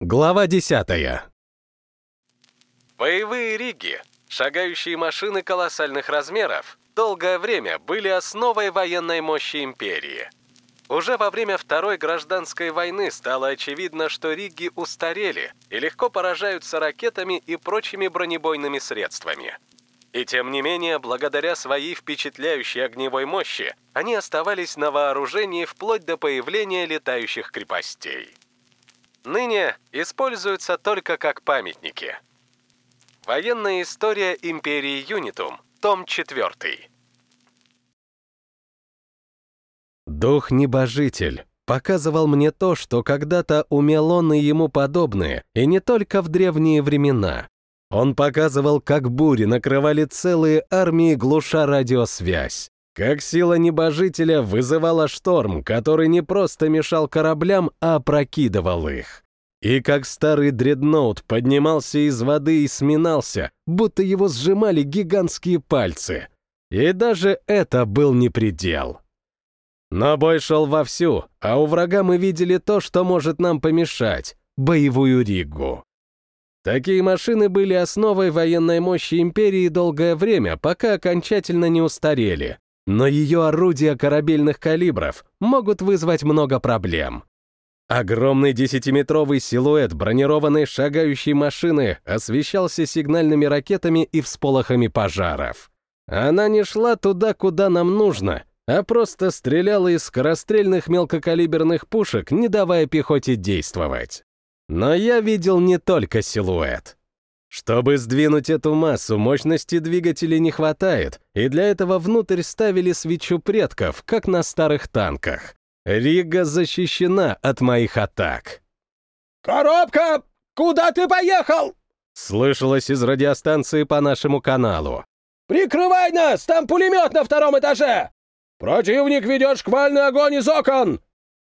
Глава 10. Боевые риги, шагающие машины колоссальных размеров, долгое время были основой военной мощи империи. Уже во время Второй гражданской войны стало очевидно, что риги устарели и легко поражаются ракетами и прочими бронебойными средствами. И тем не менее, благодаря своей впечатляющей огневой мощи, они оставались на вооружении вплоть до появления летающих крепостей. Ныне используются только как памятники. Военная история империи Юнитум, том 4. Дух-небожитель показывал мне то, что когда-то умел он и ему подобные, и не только в древние времена. Он показывал, как бури накрывали целые армии, глуша радиосвязь. Как сила небожителя вызывала шторм, который не просто мешал кораблям, а опрокидывал их. И как старый дредноут поднимался из воды и сминался, будто его сжимали гигантские пальцы. И даже это был не предел. Но бой шел вовсю, а у врага мы видели то, что может нам помешать — боевую ригу. Такие машины были основой военной мощи империи долгое время, пока окончательно не устарели, но ее орудия корабельных калибров могут вызвать много проблем. Огромный десятиметровый силуэт бронированной шагающей машины освещался сигнальными ракетами и всполохами пожаров. Она не шла туда, куда нам нужно, а просто стреляла из скорострельных мелкокалиберных пушек, не давая пехоте действовать. Но я видел не только силуэт. Чтобы сдвинуть эту массу, мощности двигателей не хватает, и для этого внутрь ставили свечу предков, как на старых танках. Рига защищена от моих атак. «Коробка! Куда ты поехал?» Слышалось из радиостанции по нашему каналу. «Прикрывай нас! Там пулемет на втором этаже! Противник ведет шквальный огонь из окон!»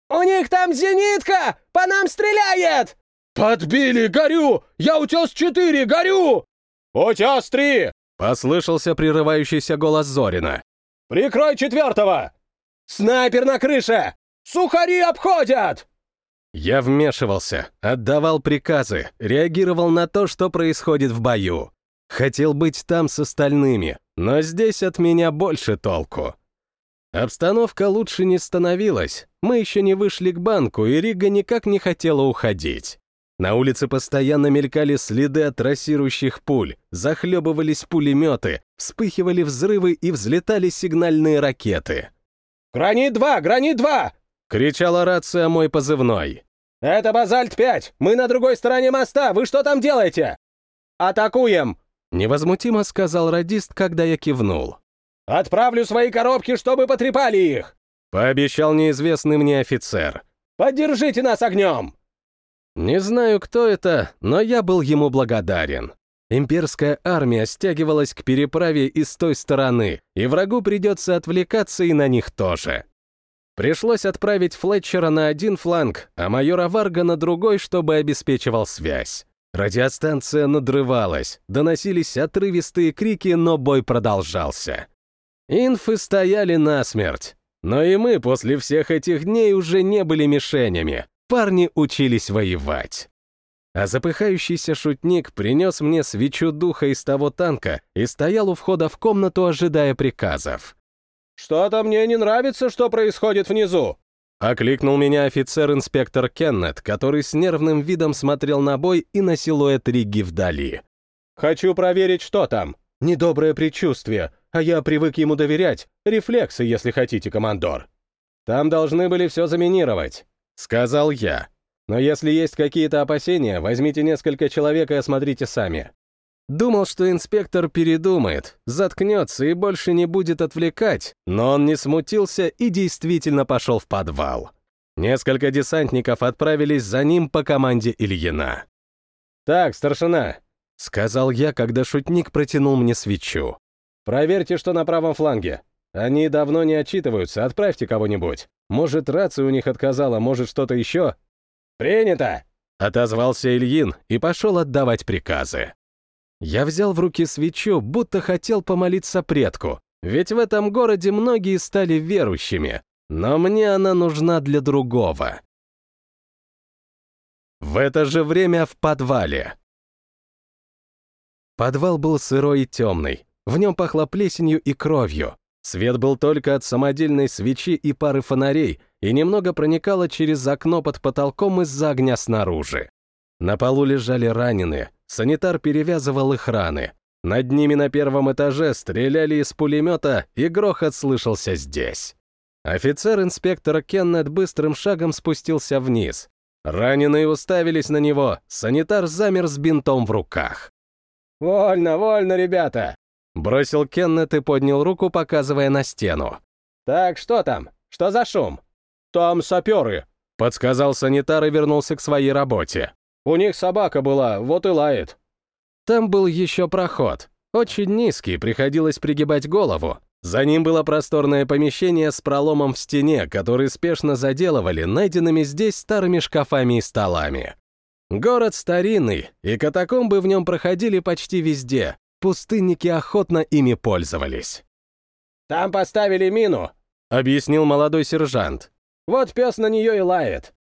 «У них там зенитка! По нам стреляет!» «Подбили! Горю! Я утес 4! Горю!» «Утес 3!» — послышался прерывающийся голос Зорина. «Прикрой четвертого!» «Снайпер на крыше! Сухари обходят!» Я вмешивался, отдавал приказы, реагировал на то, что происходит в бою. Хотел быть там с остальными, но здесь от меня больше толку. Обстановка лучше не становилась, мы еще не вышли к банку, и Рига никак не хотела уходить. На улице постоянно мелькали следы от трассирующих пуль, захлебывались пулеметы, вспыхивали взрывы и взлетали сигнальные ракеты. «Гранит-2! Гранит-2!» — кричала рация мой позывной. «Это Базальт-5! Мы на другой стороне моста! Вы что там делаете?» «Атакуем!» — невозмутимо сказал радист, когда я кивнул. «Отправлю свои коробки, чтобы потрепали их!» — пообещал неизвестный мне офицер. «Поддержите нас огнем!» Не знаю, кто это, но я был ему благодарен. Имперская армия стягивалась к переправе и с той стороны, и врагу придется отвлекаться и на них тоже. Пришлось отправить Флетчера на один фланг, а майора Варга на другой, чтобы обеспечивал связь. Радиостанция надрывалась, доносились отрывистые крики, но бой продолжался. Инфы стояли насмерть. Но и мы после всех этих дней уже не были мишенями парни учились воевать. А запыхающийся шутник принес мне свечу духа из того танка и стоял у входа в комнату, ожидая приказов. «Что-то мне не нравится, что происходит внизу!» Окликнул меня офицер-инспектор Кеннет, который с нервным видом смотрел на бой и на силуэт Риги вдали. «Хочу проверить, что там. Недоброе предчувствие, а я привык ему доверять. Рефлексы, если хотите, командор. Там должны были все заминировать. — сказал я. «Но если есть какие-то опасения, возьмите несколько человек и осмотрите сами». Думал, что инспектор передумает, заткнется и больше не будет отвлекать, но он не смутился и действительно пошел в подвал. Несколько десантников отправились за ним по команде Ильина. «Так, старшина», — сказал я, когда шутник протянул мне свечу. «Проверьте, что на правом фланге. Они давно не отчитываются, отправьте кого-нибудь. Может, рация у них отказала, может, что-то еще? Принято!» Отозвался Ильин и пошел отдавать приказы. Я взял в руки свечу, будто хотел помолиться предку, ведь в этом городе многие стали верующими, но мне она нужна для другого. В это же время в подвале. Подвал был сырой и темный. В нем пахло плесенью и кровью. Свет был только от самодельной свечи и пары фонарей, и немного проникало через окно под потолком из-за огня снаружи. На полу лежали раненые, санитар перевязывал их раны. Над ними на первом этаже стреляли из пулемета, и грохот слышался здесь. Офицер-инспектор Кеннет быстрым шагом спустился вниз. Раненые уставились на него, санитар замер с бинтом в руках. «Вольно, вольно, ребята!» Бросил Кеннет и поднял руку, показывая на стену. «Так, что там? Что за шум?» «Там саперы», — подсказал санитар и вернулся к своей работе. «У них собака была, вот и лает». Там был еще проход. Очень низкий, приходилось пригибать голову. За ним было просторное помещение с проломом в стене, который спешно заделывали найденными здесь старыми шкафами и столами. Город старинный, и катакомбы в нем проходили почти везде. Пустынники охотно ими пользовались. «Там поставили мину», — объяснил молодой сержант. «Вот пес на нее и лает».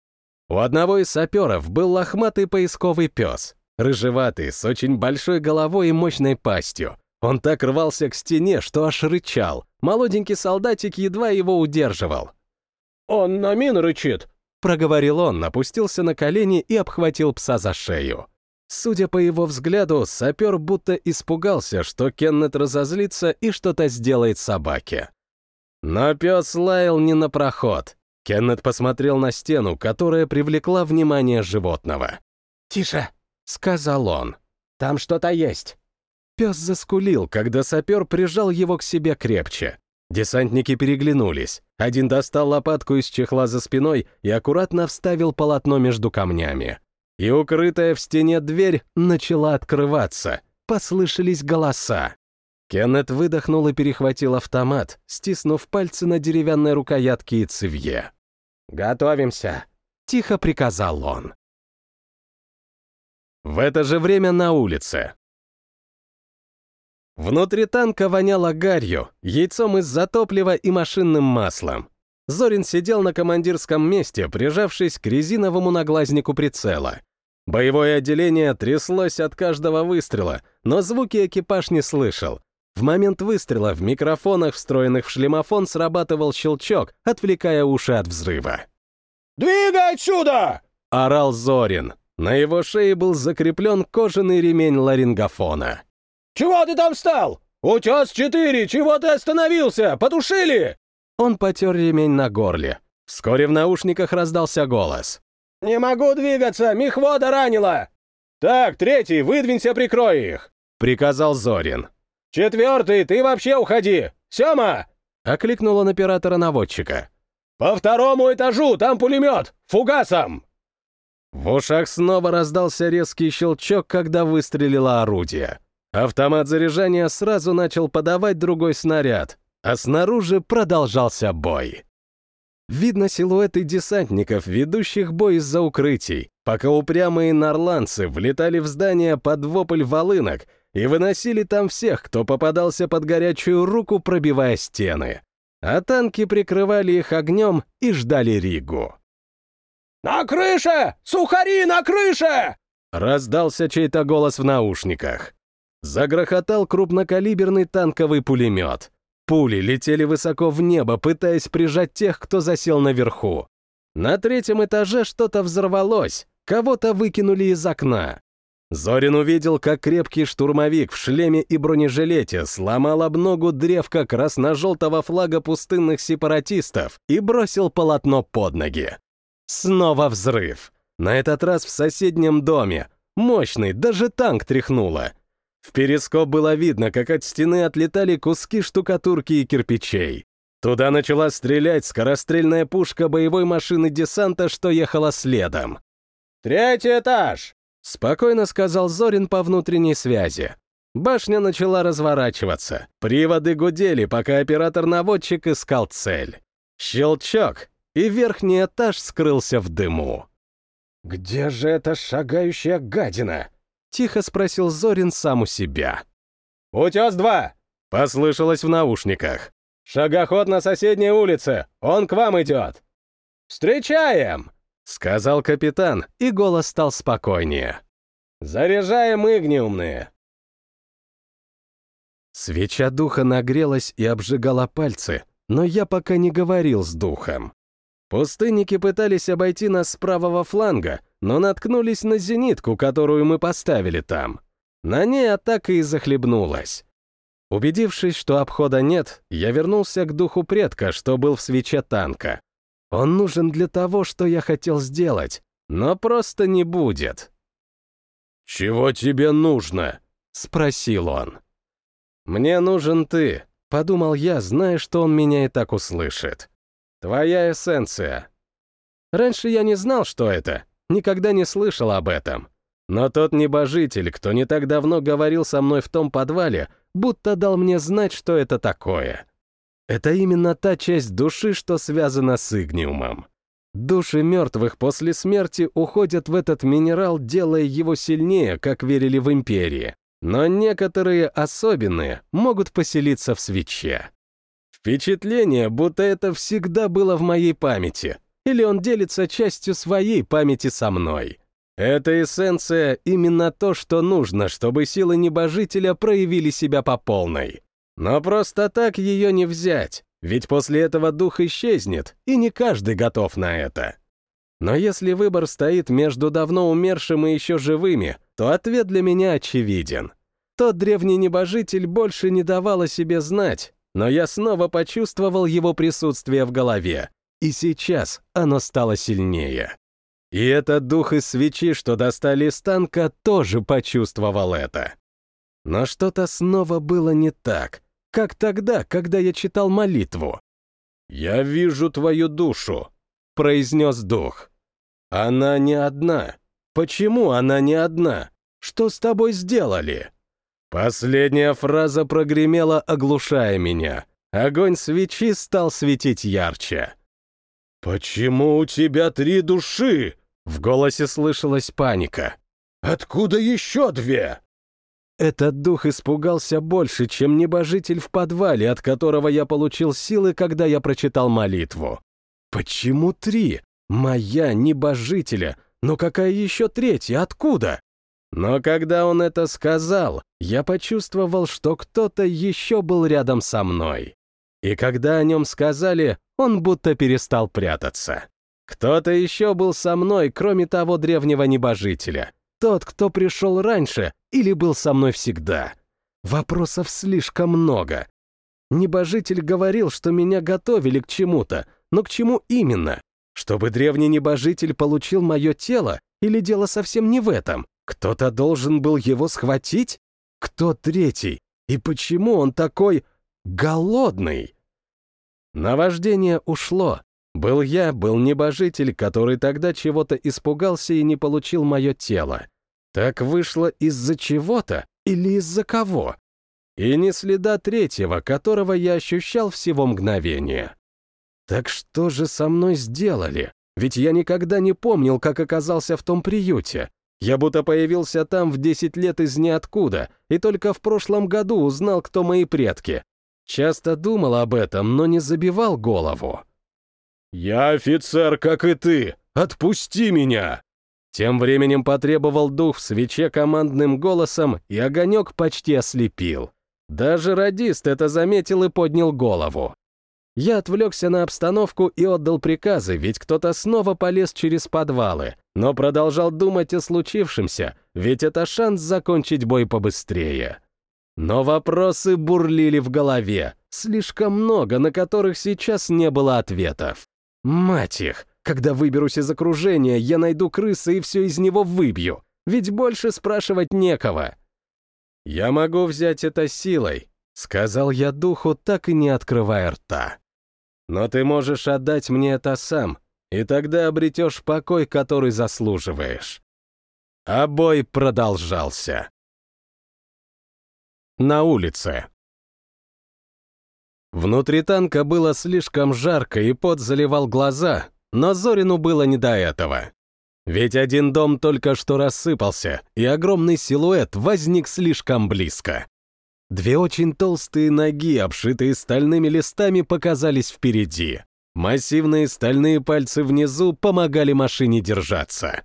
У одного из саперов был лохматый поисковый пес, рыжеватый, с очень большой головой и мощной пастью. Он так рвался к стене, что аж рычал. Молоденький солдатик едва его удерживал. «Он на мин рычит», — проговорил он, опустился на колени и обхватил пса за шею. Судя по его взгляду, сапер будто испугался, что Кеннет разозлится и что-то сделает собаке. Но пес лаял не на проход. Кеннет посмотрел на стену, которая привлекла внимание животного. «Тише», — сказал он. «Там что-то есть». Пес заскулил, когда сапер прижал его к себе крепче. Десантники переглянулись. Один достал лопатку из чехла за спиной и аккуратно вставил полотно между камнями. И укрытая в стене дверь начала открываться. Послышались голоса. Кеннет выдохнул и перехватил автомат, стиснув пальцы на деревянной рукоятке и цевье. «Готовимся», — тихо приказал он. В это же время на улице. Внутри танка воняло гарью, яйцом из-за топлива и машинным маслом. Зорин сидел на командирском месте, прижавшись к резиновому наглазнику прицела. Боевое отделение тряслось от каждого выстрела, но звуки экипаж не слышал. В момент выстрела в микрофонах, встроенных в шлемофон, срабатывал щелчок, отвлекая уши от взрыва. «Двигай отсюда!» — орал Зорин. На его шее был закреплен кожаный ремень ларингофона. «Чего ты там встал? Утес-4, чего ты остановился? Потушили?» Он потер ремень на горле. Вскоре в наушниках раздался голос. «Не могу двигаться, мехвода ранила!» «Так, третий, выдвинься, прикрой их!» — приказал Зорин. «Четвертый, ты вообще уходи! Сема!» — окликнул он оператора-наводчика. «По второму этажу, там пулемет! Фугасом!» В ушах снова раздался резкий щелчок, когда выстрелило орудие. Автомат заряжания сразу начал подавать другой снаряд, а снаружи продолжался бой. Видно силуэты десантников, ведущих бой из-за укрытий, пока упрямые нарландцы влетали в здание под вопль волынок и выносили там всех, кто попадался под горячую руку, пробивая стены. А танки прикрывали их огнем и ждали Ригу. «На крыше! Сухари на крыше!» Раздался чей-то голос в наушниках. Загрохотал крупнокалиберный танковый пулемет. Пули летели высоко в небо, пытаясь прижать тех, кто засел наверху. На третьем этаже что-то взорвалось, кого-то выкинули из окна. Зорин увидел, как крепкий штурмовик в шлеме и бронежилете сломал об ногу древко красно-желтого флага пустынных сепаратистов и бросил полотно под ноги. Снова взрыв. На этот раз в соседнем доме. Мощный, даже танк тряхнуло. В перископ было видно, как от стены отлетали куски штукатурки и кирпичей. Туда начала стрелять скорострельная пушка боевой машины десанта, что ехала следом. «Третий этаж!» — спокойно сказал Зорин по внутренней связи. Башня начала разворачиваться. Приводы гудели, пока оператор-наводчик искал цель. Щелчок, и верхний этаж скрылся в дыму. «Где же эта шагающая гадина?» Тихо спросил Зорин сам у себя. «Утес-2!» — послышалось в наушниках. «Шагоход на соседней улице! Он к вам идет!» «Встречаем!» — сказал капитан, и голос стал спокойнее. «Заряжаем игниумные!» Свеча духа нагрелась и обжигала пальцы, но я пока не говорил с духом. Пустынники пытались обойти нас с правого фланга, но наткнулись на зенитку, которую мы поставили там. На ней атака и захлебнулась. Убедившись, что обхода нет, я вернулся к духу предка, что был в свече танка. Он нужен для того, что я хотел сделать, но просто не будет. «Чего тебе нужно?» — спросил он. «Мне нужен ты», — подумал я, зная, что он меня и так услышит. «Твоя эссенция». Раньше я не знал, что это, никогда не слышал об этом. Но тот небожитель, кто не так давно говорил со мной в том подвале, будто дал мне знать, что это такое. Это именно та часть души, что связана с игниумом. Души мертвых после смерти уходят в этот минерал, делая его сильнее, как верили в Империи. Но некоторые особенные могут поселиться в свече. Впечатление, будто это всегда было в моей памяти, или он делится частью своей памяти со мной. Эта эссенция — именно то, что нужно, чтобы силы небожителя проявили себя по полной. Но просто так ее не взять, ведь после этого дух исчезнет, и не каждый готов на это. Но если выбор стоит между давно умершим и еще живыми, то ответ для меня очевиден. Тот древний небожитель больше не давал о себе знать, но я снова почувствовал его присутствие в голове, и сейчас оно стало сильнее. И этот дух из свечи, что достали из танка, тоже почувствовал это. Но что-то снова было не так, как тогда, когда я читал молитву. «Я вижу твою душу», — произнес дух. Она не одна. Почему она не одна? Что с тобой сделали? Последняя фраза прогремела, оглушая меня. Огонь свечи стал светить ярче. «Почему у тебя три души?» В голосе слышалась паника. «Откуда еще две?» Этот дух испугался больше, чем небожитель в подвале, от которого я получил силы, когда я прочитал молитву. «Почему три? Моя небожителя, но какая еще третья, откуда? Но когда он это сказал, я почувствовал, что кто-то еще был рядом со мной. И когда о нем сказали, он будто перестал прятаться. Кто-то еще был со мной, кроме того древнего небожителя. Тот, кто пришел раньше или был со мной всегда. Вопросов слишком много. Небожитель говорил, что меня готовили к чему-то, но к чему именно? Чтобы древний небожитель получил мое тело, или дело совсем не в этом? Кто-то должен был его схватить? Кто третий? И почему он такой голодный? Наваждение ушло. Был я, был небожитель, который тогда чего-то испугался и не получил мое тело. Так вышло из-за чего-то или из-за кого? И не следа третьего, которого я ощущал всего мгновения. Так что же со мной сделали? Ведь я никогда не помнил, как оказался в том приюте. Я будто появился там в 10 лет из ниоткуда, и только в прошлом году узнал, кто мои предки. Часто думал об этом, но не забивал голову. «Я офицер, как и ты! Отпусти меня!» Тем временем потребовал дух в свече командным голосом, и огонек почти ослепил. Даже радист это заметил и поднял голову. Я отвлекся на обстановку и отдал приказы, ведь кто-то снова полез через подвалы, но продолжал думать о случившемся, ведь это шанс закончить бой побыстрее. Но вопросы бурлили в голове, слишком много, на которых сейчас не было ответов. Мать их, когда выберусь из окружения, я найду крысы и все из него выбью, ведь больше спрашивать некого. «Я могу взять это силой», — сказал я духу, так и не открывая рта. Но ты можешь отдать мне это сам, и тогда обретешь покой, который заслуживаешь. А бой продолжался. На улице. Внутри танка было слишком жарко, и пот заливал глаза, но Зорину было не до этого. Ведь один дом только что рассыпался, и огромный силуэт возник слишком близко. Две очень толстые ноги, обшитые стальными листами, показались впереди. Массивные стальные пальцы внизу помогали машине держаться.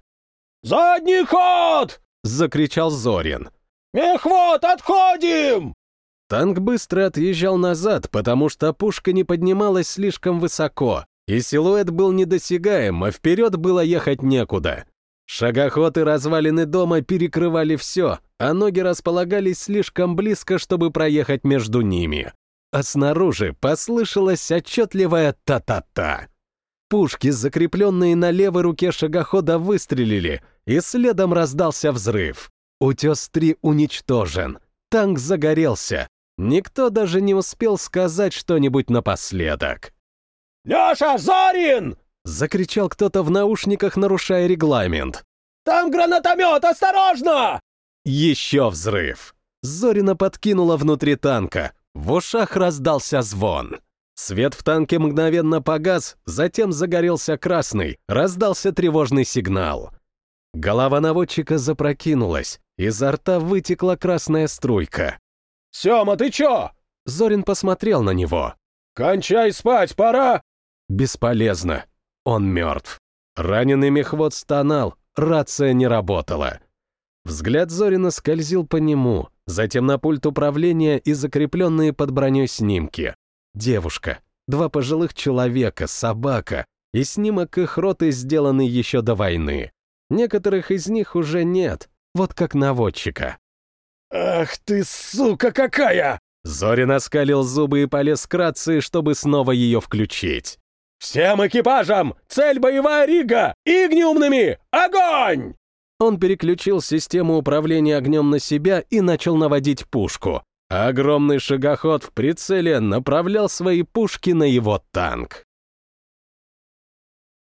«Задний ход!» — закричал Зорин. «Мехвод, отходим!» Танк быстро отъезжал назад, потому что пушка не поднималась слишком высоко, и силуэт был недосягаем, а вперед было ехать некуда. Шагоход и развалины дома перекрывали все, а ноги располагались слишком близко, чтобы проехать между ними. А снаружи послышалось отчетливое «та-та-та». Пушки, закрепленные на левой руке шагохода, выстрелили, и следом раздался взрыв. Утес-3 уничтожен. Танк загорелся. Никто даже не успел сказать что-нибудь напоследок. «Леша, Зорин!» Закричал кто-то в наушниках, нарушая регламент. «Там гранатомет! Осторожно!» Еще взрыв. Зорина подкинула внутри танка. В ушах раздался звон. Свет в танке мгновенно погас, затем загорелся красный, раздался тревожный сигнал. Голова наводчика запрокинулась, изо рта вытекла красная струйка. «Сема, ты чё?» Зорин посмотрел на него. «Кончай спать, пора!» Бесполезно. Он мертв. Раненый мехвод стонал, рация не работала. Взгляд Зорина скользил по нему, затем на пульт управления и закрепленные под броней снимки. Девушка, два пожилых человека, собака, и снимок их роты сделанный еще до войны. Некоторых из них уже нет, вот как наводчика. «Ах ты, сука какая!» Зорин оскалил зубы и полез к рации, чтобы снова ее включить. «Всем экипажам! Цель боевая Рига! Игниумными! Огонь!» Он переключил систему управления огнем на себя и начал наводить пушку. огромный шагоход в прицеле направлял свои пушки на его танк.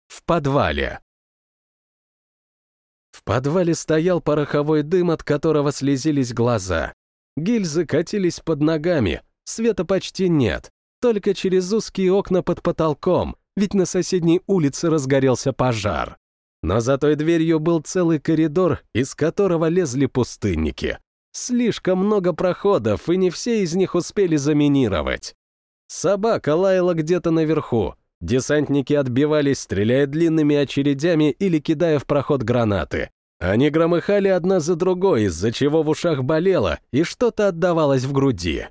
В подвале. В подвале стоял пороховой дым, от которого слезились глаза. Гильзы катились под ногами, света почти нет, только через узкие окна под потолком, ведь на соседней улице разгорелся пожар. Но за той дверью был целый коридор, из которого лезли пустынники. Слишком много проходов, и не все из них успели заминировать. Собака лаяла где-то наверху. Десантники отбивались, стреляя длинными очередями или кидая в проход гранаты. Они громыхали одна за другой, из-за чего в ушах болело, и что-то отдавалось в груди.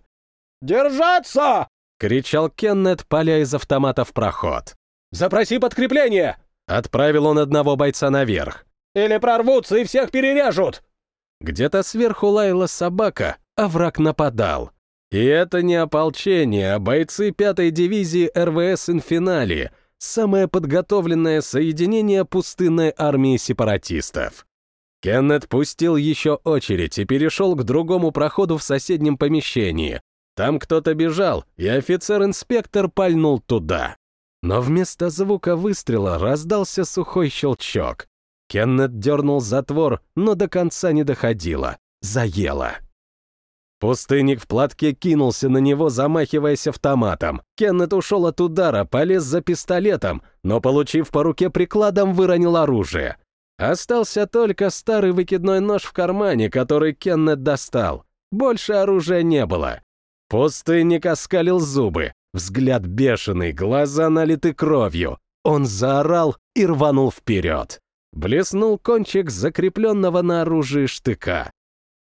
«Держаться!» — кричал Кеннет, поля из автомата в проход. «Запроси подкрепление!» Отправил он одного бойца наверх. «Или прорвутся и всех перережут!» Где-то сверху лаяла собака, а враг нападал. И это не ополчение, а бойцы пятой дивизии РВС «Инфинали», самое подготовленное соединение пустынной армии сепаратистов. Кеннет пустил еще очередь и перешел к другому проходу в соседнем помещении, там кто-то бежал, и офицер-инспектор пальнул туда. Но вместо звука выстрела раздался сухой щелчок. Кеннет дернул затвор, но до конца не доходило. Заело. Пустынник в платке кинулся на него, замахиваясь автоматом. Кеннет ушел от удара, полез за пистолетом, но, получив по руке прикладом, выронил оружие. Остался только старый выкидной нож в кармане, который Кеннет достал. Больше оружия не было. Пустынник оскалил зубы, взгляд бешеный, глаза налиты кровью. Он заорал и рванул вперед. Блеснул кончик закрепленного на оружии штыка.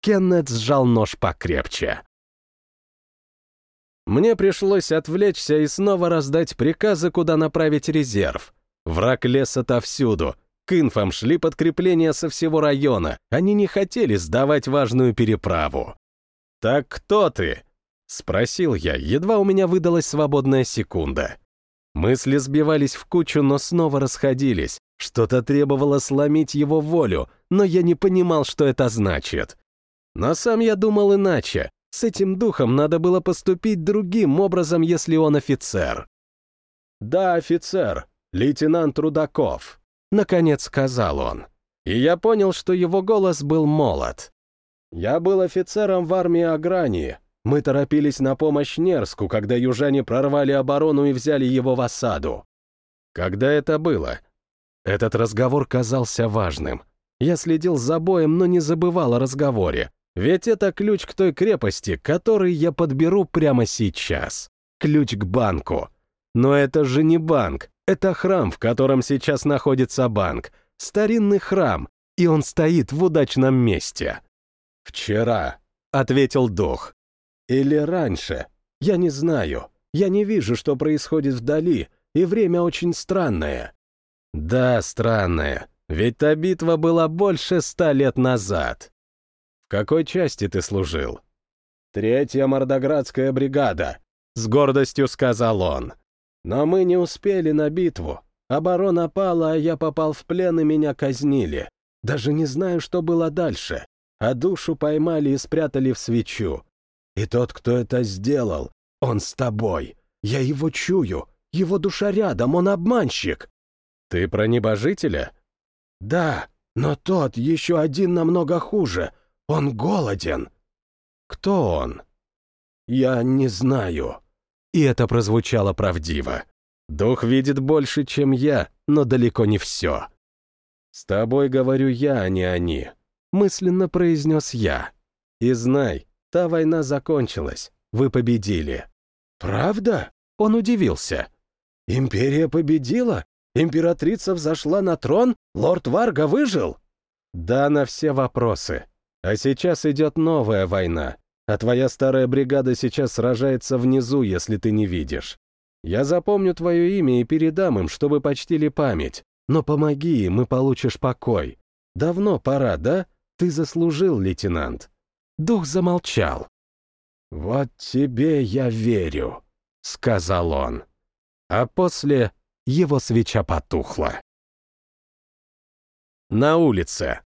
Кеннет сжал нож покрепче. Мне пришлось отвлечься и снова раздать приказы, куда направить резерв. Враг лес отовсюду. К инфам шли подкрепления со всего района. Они не хотели сдавать важную переправу. «Так кто ты?» Спросил я, едва у меня выдалась свободная секунда. Мысли сбивались в кучу, но снова расходились. Что-то требовало сломить его волю, но я не понимал, что это значит. Но сам я думал иначе. С этим духом надо было поступить другим образом, если он офицер. «Да, офицер, лейтенант Рудаков», — наконец сказал он. И я понял, что его голос был молод. «Я был офицером в армии Агрании, мы торопились на помощь Нерску, когда южане прорвали оборону и взяли его в осаду. Когда это было? Этот разговор казался важным. Я следил за боем, но не забывал о разговоре. Ведь это ключ к той крепости, который я подберу прямо сейчас. Ключ к банку. Но это же не банк, это храм, в котором сейчас находится банк. Старинный храм, и он стоит в удачном месте. «Вчера», — ответил дух. «Или раньше. Я не знаю. Я не вижу, что происходит вдали, и время очень странное». «Да, странное. Ведь та битва была больше ста лет назад». «В какой части ты служил?» «Третья мордоградская бригада», — с гордостью сказал он. «Но мы не успели на битву. Оборона пала, а я попал в плен, и меня казнили. Даже не знаю, что было дальше. А душу поймали и спрятали в свечу. И тот, кто это сделал, он с тобой. Я его чую. Его душа рядом, он обманщик. Ты про небожителя? Да, но тот еще один намного хуже. Он голоден. Кто он? Я не знаю. И это прозвучало правдиво. Дух видит больше, чем я, но далеко не все. «С тобой говорю я, а не они», — мысленно произнес я. «И знай, та война закончилась, вы победили». «Правда?» — он удивился. «Империя победила? Императрица взошла на трон? Лорд Варга выжил?» «Да, на все вопросы. А сейчас идет новая война, а твоя старая бригада сейчас сражается внизу, если ты не видишь. Я запомню твое имя и передам им, чтобы почтили память. Но помоги им, и получишь покой. Давно пора, да? Ты заслужил, лейтенант». Дух замолчал. «Вот тебе я верю», — сказал он. А после его свеча потухла. На улице.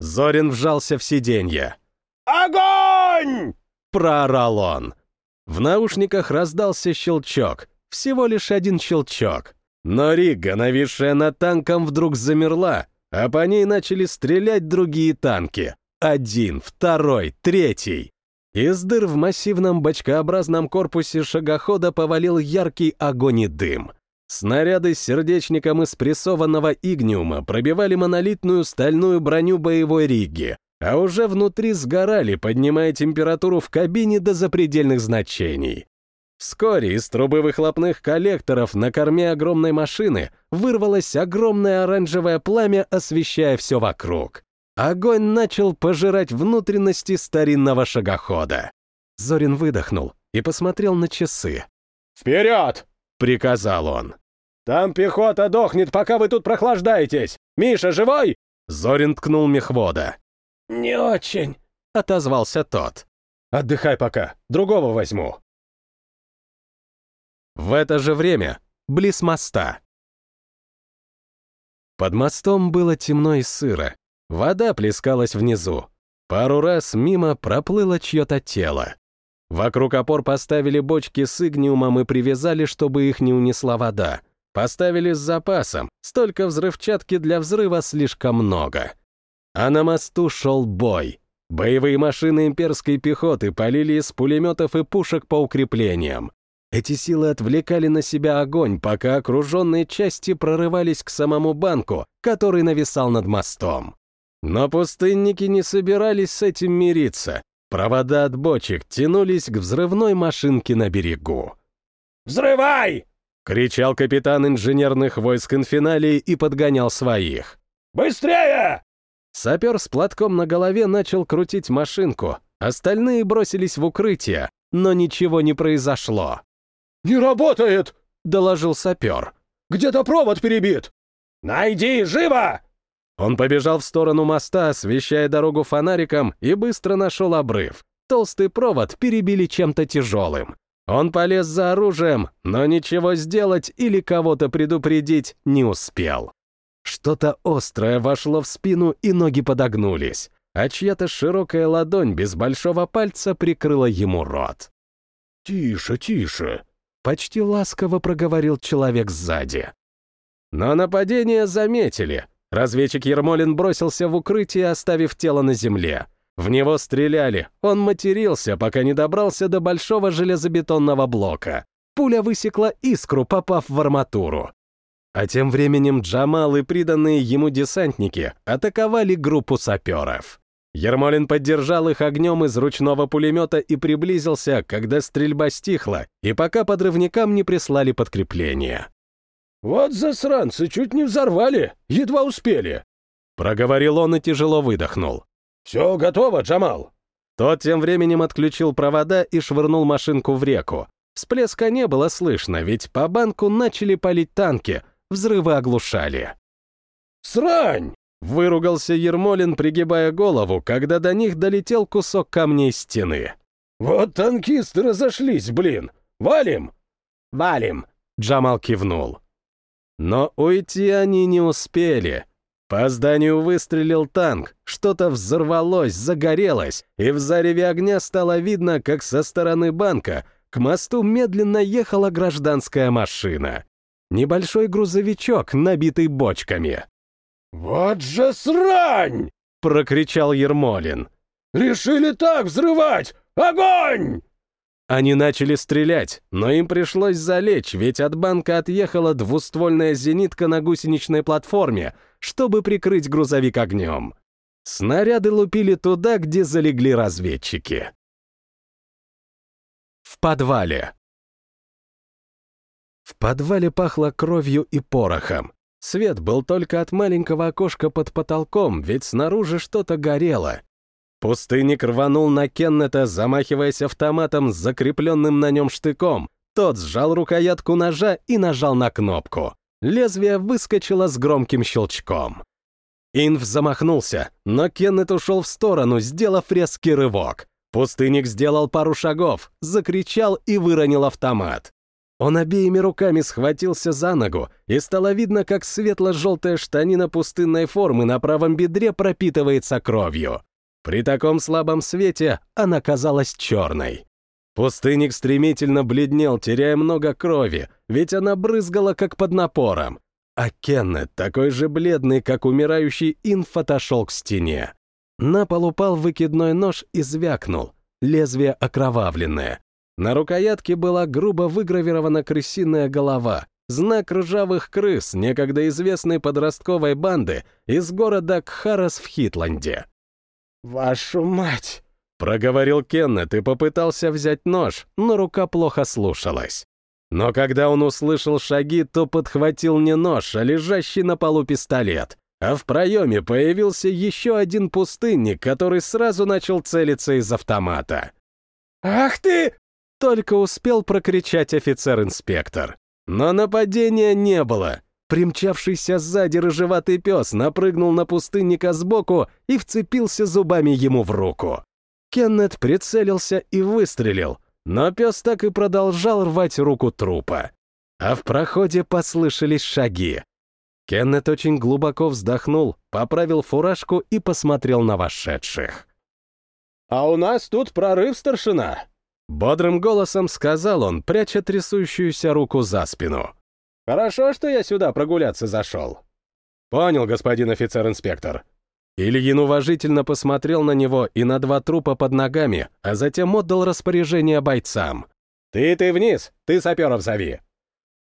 Зорин вжался в сиденье. «Огонь!» — проорал он. В наушниках раздался щелчок, всего лишь один щелчок. Но Рига, нависшая над танком, вдруг замерла, а по ней начали стрелять другие танки. Один, второй, третий. Из дыр в массивном бочкообразном корпусе шагохода повалил яркий огонь и дым. Снаряды с сердечником из прессованного игниума пробивали монолитную стальную броню боевой Риги, а уже внутри сгорали, поднимая температуру в кабине до запредельных значений. Вскоре из трубы выхлопных коллекторов на корме огромной машины вырвалось огромное оранжевое пламя, освещая все вокруг. Огонь начал пожирать внутренности старинного шагохода. Зорин выдохнул и посмотрел на часы. «Вперед!» — приказал он. «Там пехота дохнет, пока вы тут прохлаждаетесь! Миша, живой?» Зорин ткнул мехвода. «Не очень», — отозвался тот. «Отдыхай пока, другого возьму». В это же время, близ моста. Под мостом было темно и сыро. Вода плескалась внизу. Пару раз мимо проплыло чье-то тело. Вокруг опор поставили бочки с игниумом и привязали, чтобы их не унесла вода. Поставили с запасом, столько взрывчатки для взрыва слишком много. А на мосту шел бой. Боевые машины имперской пехоты полили из пулеметов и пушек по укреплениям. Эти силы отвлекали на себя огонь, пока окруженные части прорывались к самому банку, который нависал над мостом. Но пустынники не собирались с этим мириться. Провода от бочек тянулись к взрывной машинке на берегу. «Взрывай!» — кричал капитан инженерных войск инфиналии и подгонял своих. «Быстрее!» Сапер с платком на голове начал крутить машинку, остальные бросились в укрытие, но ничего не произошло. «Не работает!» — доложил сапер. «Где-то провод перебит!» «Найди, живо!» Он побежал в сторону моста, освещая дорогу фонариком, и быстро нашел обрыв. Толстый провод перебили чем-то тяжелым. Он полез за оружием, но ничего сделать или кого-то предупредить не успел. Что-то острое вошло в спину, и ноги подогнулись, а чья-то широкая ладонь без большого пальца прикрыла ему рот. «Тише, тише», Почти ласково проговорил человек сзади. Но нападение заметили. Разведчик Ермолин бросился в укрытие, оставив тело на земле. В него стреляли, он матерился, пока не добрался до большого железобетонного блока. Пуля высекла искру, попав в арматуру. А тем временем Джамал и приданные ему десантники атаковали группу саперов. Ермолин поддержал их огнем из ручного пулемета и приблизился, когда стрельба стихла, и пока подрывникам не прислали подкрепление. «Вот засранцы, чуть не взорвали, едва успели», — проговорил он и тяжело выдохнул. «Все готово, Джамал?» Тот тем временем отключил провода и швырнул машинку в реку. Всплеска не было слышно, ведь по банку начали палить танки, взрывы оглушали. «Срань!» Выругался Ермолин, пригибая голову, когда до них долетел кусок камней стены. «Вот танкисты разошлись, блин! Валим!» «Валим!» — Джамал кивнул. Но уйти они не успели. По зданию выстрелил танк, что-то взорвалось, загорелось, и в зареве огня стало видно, как со стороны банка к мосту медленно ехала гражданская машина. Небольшой грузовичок, набитый бочками. «Вот же срань!» — прокричал Ермолин. «Решили так взрывать! Огонь!» Они начали стрелять, но им пришлось залечь, ведь от банка отъехала двуствольная зенитка на гусеничной платформе, чтобы прикрыть грузовик огнем. Снаряды лупили туда, где залегли разведчики. В подвале. В подвале пахло кровью и порохом. Свет был только от маленького окошка под потолком, ведь снаружи что-то горело. Пустынник рванул на Кеннета, замахиваясь автоматом с закрепленным на нем штыком. Тот сжал рукоятку ножа и нажал на кнопку. Лезвие выскочило с громким щелчком. Инв замахнулся, но Кеннет ушел в сторону, сделав резкий рывок. Пустынник сделал пару шагов, закричал и выронил автомат. Он обеими руками схватился за ногу, и стало видно, как светло-желтая штанина пустынной формы на правом бедре пропитывается кровью. При таком слабом свете она казалась черной. Пустынник стремительно бледнел, теряя много крови, ведь она брызгала как под напором. А Кеннет, такой же бледный, как умирающий инф, отошел к стене. На пол упал выкидной нож и звякнул, лезвие окровавленное. На рукоятке была грубо выгравирована крысиная голова, знак ржавых крыс, некогда известной подростковой банды из города Кхарас в Хитланде. «Вашу мать!» — проговорил Кеннет и попытался взять нож, но рука плохо слушалась. Но когда он услышал шаги, то подхватил не нож, а лежащий на полу пистолет. А в проеме появился еще один пустынник, который сразу начал целиться из автомата. «Ах ты!» Только успел прокричать офицер-инспектор. Но нападения не было. Примчавшийся сзади рыжеватый пес напрыгнул на пустынника сбоку и вцепился зубами ему в руку. Кеннет прицелился и выстрелил, но пес так и продолжал рвать руку трупа. А в проходе послышались шаги. Кеннет очень глубоко вздохнул, поправил фуражку и посмотрел на вошедших. «А у нас тут прорыв, старшина!» Бодрым голосом сказал он, пряча трясущуюся руку за спину. «Хорошо, что я сюда прогуляться зашел». «Понял, господин офицер-инспектор». Ильин уважительно посмотрел на него и на два трупа под ногами, а затем отдал распоряжение бойцам. «Ты, ты вниз, ты саперов зови».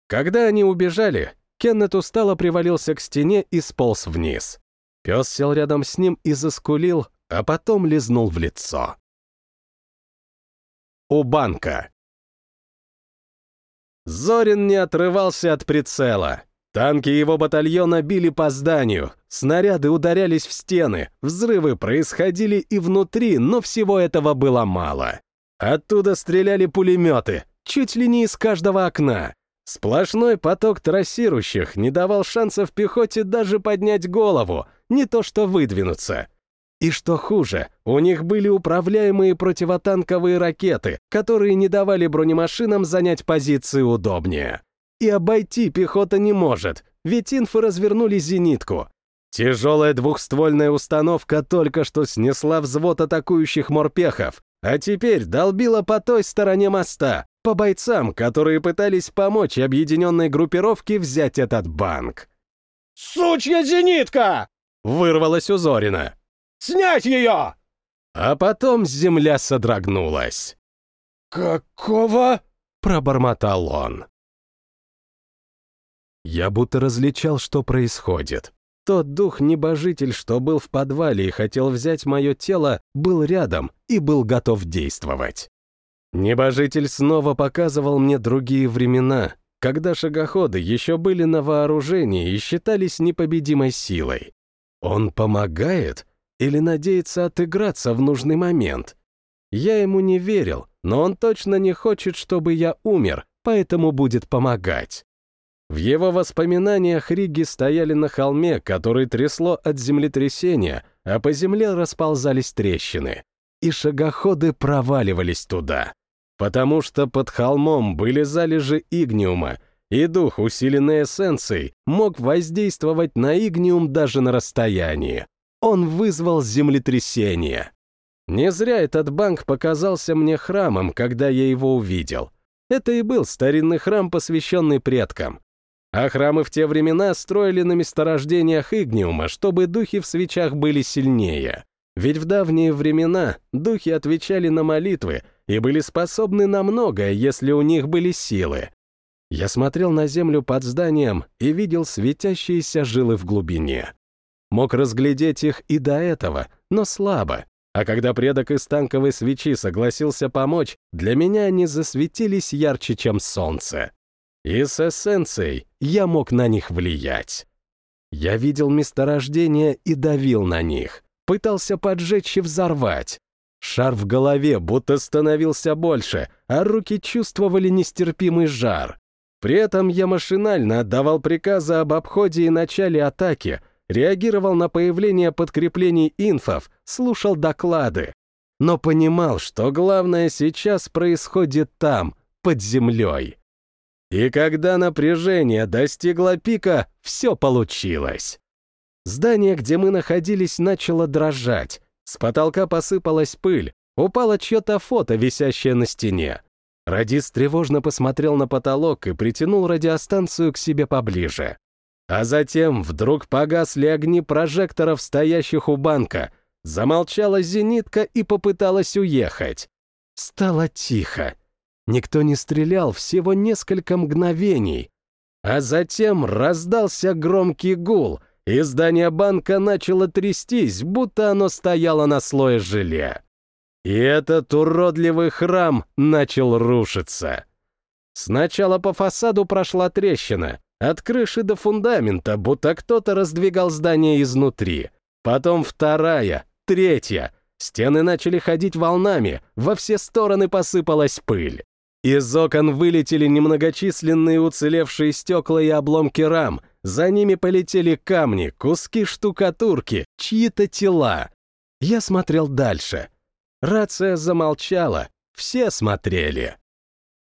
Когда они убежали, Кеннет устало привалился к стене и сполз вниз. Пес сел рядом с ним и заскулил, а потом лизнул в лицо у банка. Зорин не отрывался от прицела. Танки его батальона били по зданию, снаряды ударялись в стены, взрывы происходили и внутри, но всего этого было мало. Оттуда стреляли пулеметы, чуть ли не из каждого окна. Сплошной поток трассирующих не давал шансов пехоте даже поднять голову, не то что выдвинуться. И что хуже, у них были управляемые противотанковые ракеты, которые не давали бронемашинам занять позиции удобнее. И обойти пехота не может, ведь инфы развернули зенитку. Тяжелая двухствольная установка только что снесла взвод атакующих морпехов, а теперь долбила по той стороне моста, по бойцам, которые пытались помочь объединенной группировке взять этот банк. «Сучья зенитка!» — вырвалась у Зорина. Снять ее!» А потом земля содрогнулась. «Какого?» — пробормотал он. Я будто различал, что происходит. Тот дух-небожитель, что был в подвале и хотел взять мое тело, был рядом и был готов действовать. Небожитель снова показывал мне другие времена, когда шагоходы еще были на вооружении и считались непобедимой силой. Он помогает или надеется отыграться в нужный момент? Я ему не верил, но он точно не хочет, чтобы я умер, поэтому будет помогать. В его воспоминаниях Риги стояли на холме, который трясло от землетрясения, а по земле расползались трещины. И шагоходы проваливались туда. Потому что под холмом были залежи игниума, и дух, усиленный эссенцией, мог воздействовать на игниум даже на расстоянии. Он вызвал землетрясение. Не зря этот банк показался мне храмом, когда я его увидел. Это и был старинный храм, посвященный предкам. А храмы в те времена строили на месторождениях игниума, чтобы духи в свечах были сильнее. Ведь в давние времена духи отвечали на молитвы и были способны на многое, если у них были силы. Я смотрел на землю под зданием и видел светящиеся жилы в глубине. Мог разглядеть их и до этого, но слабо. А когда предок из танковой свечи согласился помочь, для меня они засветились ярче, чем солнце. И с эссенцией я мог на них влиять. Я видел месторождения и давил на них, пытался поджечь и взорвать. Шар в голове будто становился больше, а руки чувствовали нестерпимый жар. При этом я машинально отдавал приказы об обходе и начале атаки, реагировал на появление подкреплений инфов, слушал доклады. Но понимал, что главное сейчас происходит там, под землей. И когда напряжение достигло пика, все получилось. Здание, где мы находились, начало дрожать. С потолка посыпалась пыль, упало чье-то фото, висящее на стене. Радис тревожно посмотрел на потолок и притянул радиостанцию к себе поближе. А затем вдруг погасли огни прожекторов, стоящих у банка. Замолчала зенитка и попыталась уехать. Стало тихо. Никто не стрелял всего несколько мгновений. А затем раздался громкий гул, и здание банка начало трястись, будто оно стояло на слое желе. И этот уродливый храм начал рушиться. Сначала по фасаду прошла трещина, от крыши до фундамента, будто кто-то раздвигал здание изнутри. Потом вторая, третья. Стены начали ходить волнами, во все стороны посыпалась пыль. Из окон вылетели немногочисленные уцелевшие стекла и обломки рам, за ними полетели камни, куски штукатурки, чьи-то тела. Я смотрел дальше. Рация замолчала, все смотрели.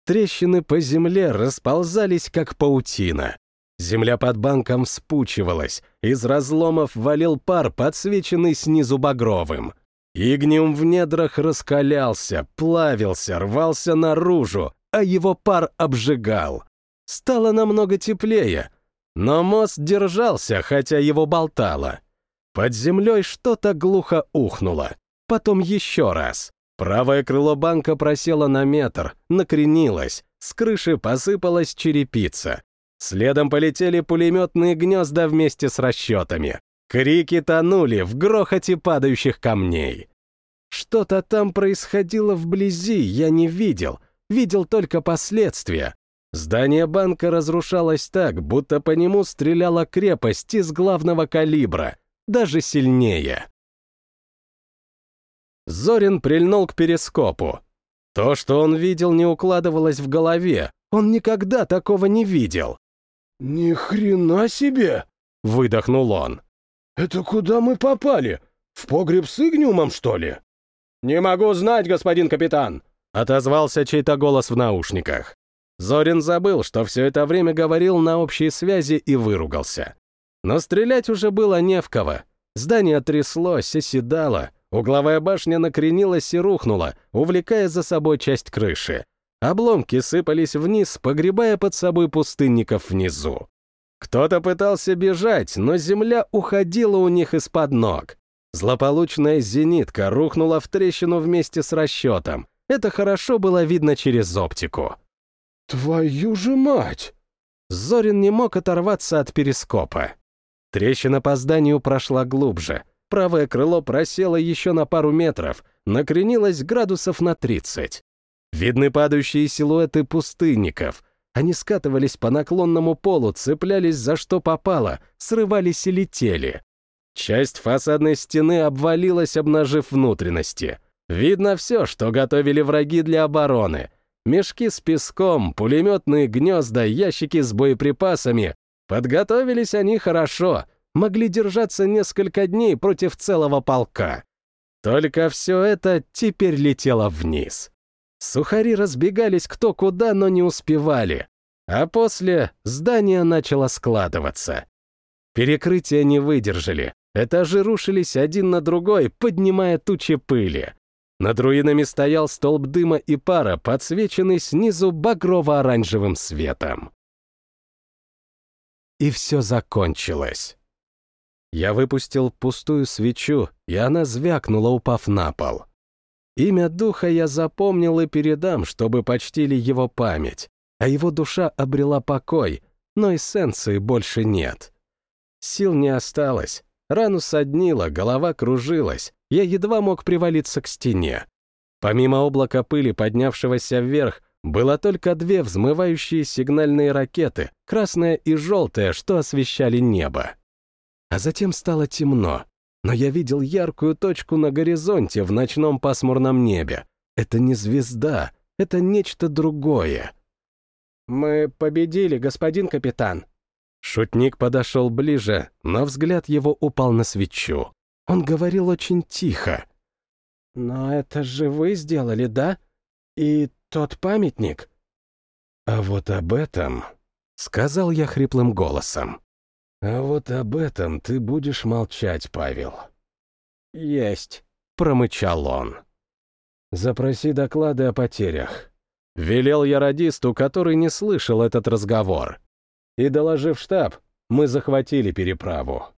Трещины по земле расползались, как паутина. Земля под банком вспучивалась, из разломов валил пар, подсвеченный снизу багровым. Игниум в недрах раскалялся, плавился, рвался наружу, а его пар обжигал. Стало намного теплее, но мост держался, хотя его болтало. Под землей что-то глухо ухнуло. Потом еще раз. Правое крыло банка просело на метр, накренилось, с крыши посыпалась черепица. Следом полетели пулеметные гнезда вместе с расчетами. Крики тонули в грохоте падающих камней. Что-то там происходило вблизи, я не видел, видел только последствия. Здание банка разрушалось так, будто по нему стреляла крепость из главного калибра, даже сильнее. Зорин прильнул к перископу. То, что он видел, не укладывалось в голове. Он никогда такого не видел. «Ни хрена себе!» — выдохнул он. «Это куда мы попали? В погреб с игниумом, что ли?» «Не могу знать, господин капитан!» — отозвался чей-то голос в наушниках. Зорин забыл, что все это время говорил на общей связи и выругался. Но стрелять уже было не в кого. Здание тряслось, оседало, угловая башня накренилась и рухнула, увлекая за собой часть крыши. Обломки сыпались вниз, погребая под собой пустынников внизу. Кто-то пытался бежать, но земля уходила у них из-под ног. Злополучная зенитка рухнула в трещину вместе с расчетом. Это хорошо было видно через оптику. «Твою же мать!» Зорин не мог оторваться от перископа. Трещина по зданию прошла глубже. Правое крыло просело еще на пару метров, накренилось градусов на 30. Видны падающие силуэты пустынников. Они скатывались по наклонному полу, цеплялись за что попало, срывались и летели. Часть фасадной стены обвалилась, обнажив внутренности. Видно все, что готовили враги для обороны. Мешки с песком, пулеметные гнезда, ящики с боеприпасами. Подготовились они хорошо, могли держаться несколько дней против целого полка. Только все это теперь летело вниз. Сухари разбегались кто куда, но не успевали. А после здание начало складываться. Перекрытия не выдержали. Этажи рушились один на другой, поднимая тучи пыли. Над руинами стоял столб дыма и пара, подсвеченный снизу багрово-оранжевым светом. И все закончилось. Я выпустил пустую свечу, и она звякнула, упав на пол. Имя духа я запомнил и передам, чтобы почтили его память, а его душа обрела покой, но эссенции больше нет. Сил не осталось, рану соднило, голова кружилась, я едва мог привалиться к стене. Помимо облака пыли, поднявшегося вверх, было только две взмывающие сигнальные ракеты, красная и желтая, что освещали небо. А затем стало темно, но я видел яркую точку на горизонте в ночном пасмурном небе. Это не звезда, это нечто другое. «Мы победили, господин капитан». Шутник подошел ближе, но взгляд его упал на свечу. Он говорил очень тихо. «Но это же вы сделали, да? И тот памятник?» «А вот об этом...» — сказал я хриплым голосом. «А вот об этом ты будешь молчать, Павел». «Есть», — промычал он. «Запроси доклады о потерях». Велел я радисту, который не слышал этот разговор. И, доложив штаб, мы захватили переправу.